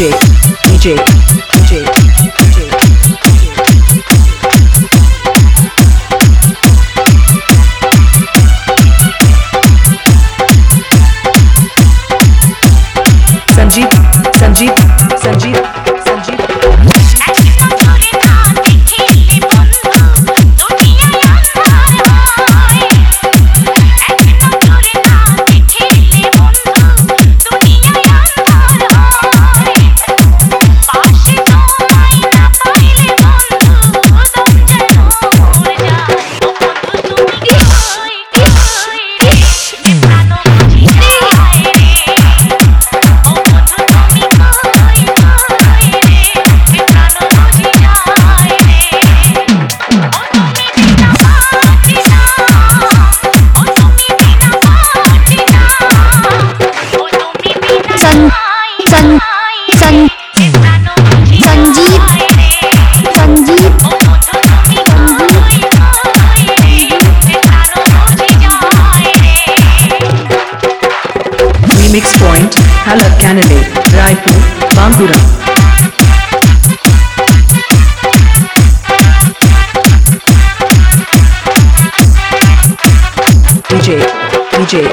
DJ, DJ, DJ. Remix Point, Halak Canale, Raipur, Bangura. DJ, DJ,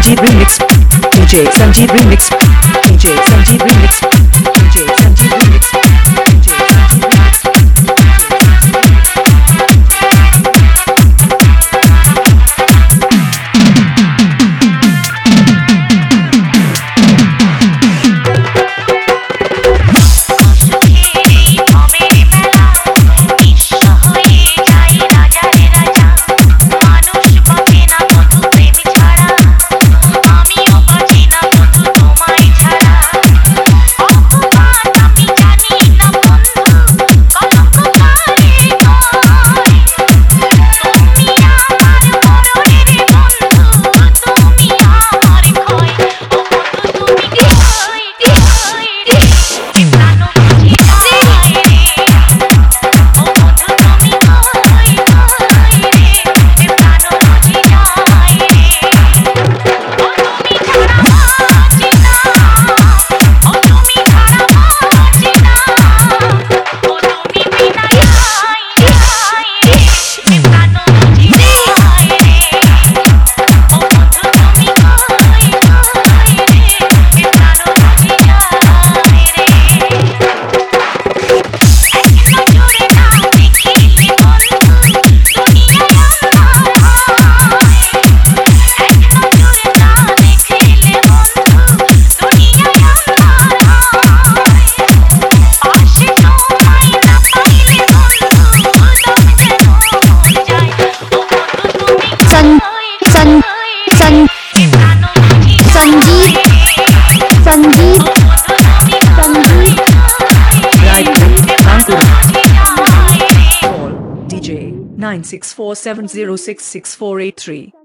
Sanjeev Remix. DJ, Sanjeev Remix. DJ, Sanjeev Remix. 96470666483.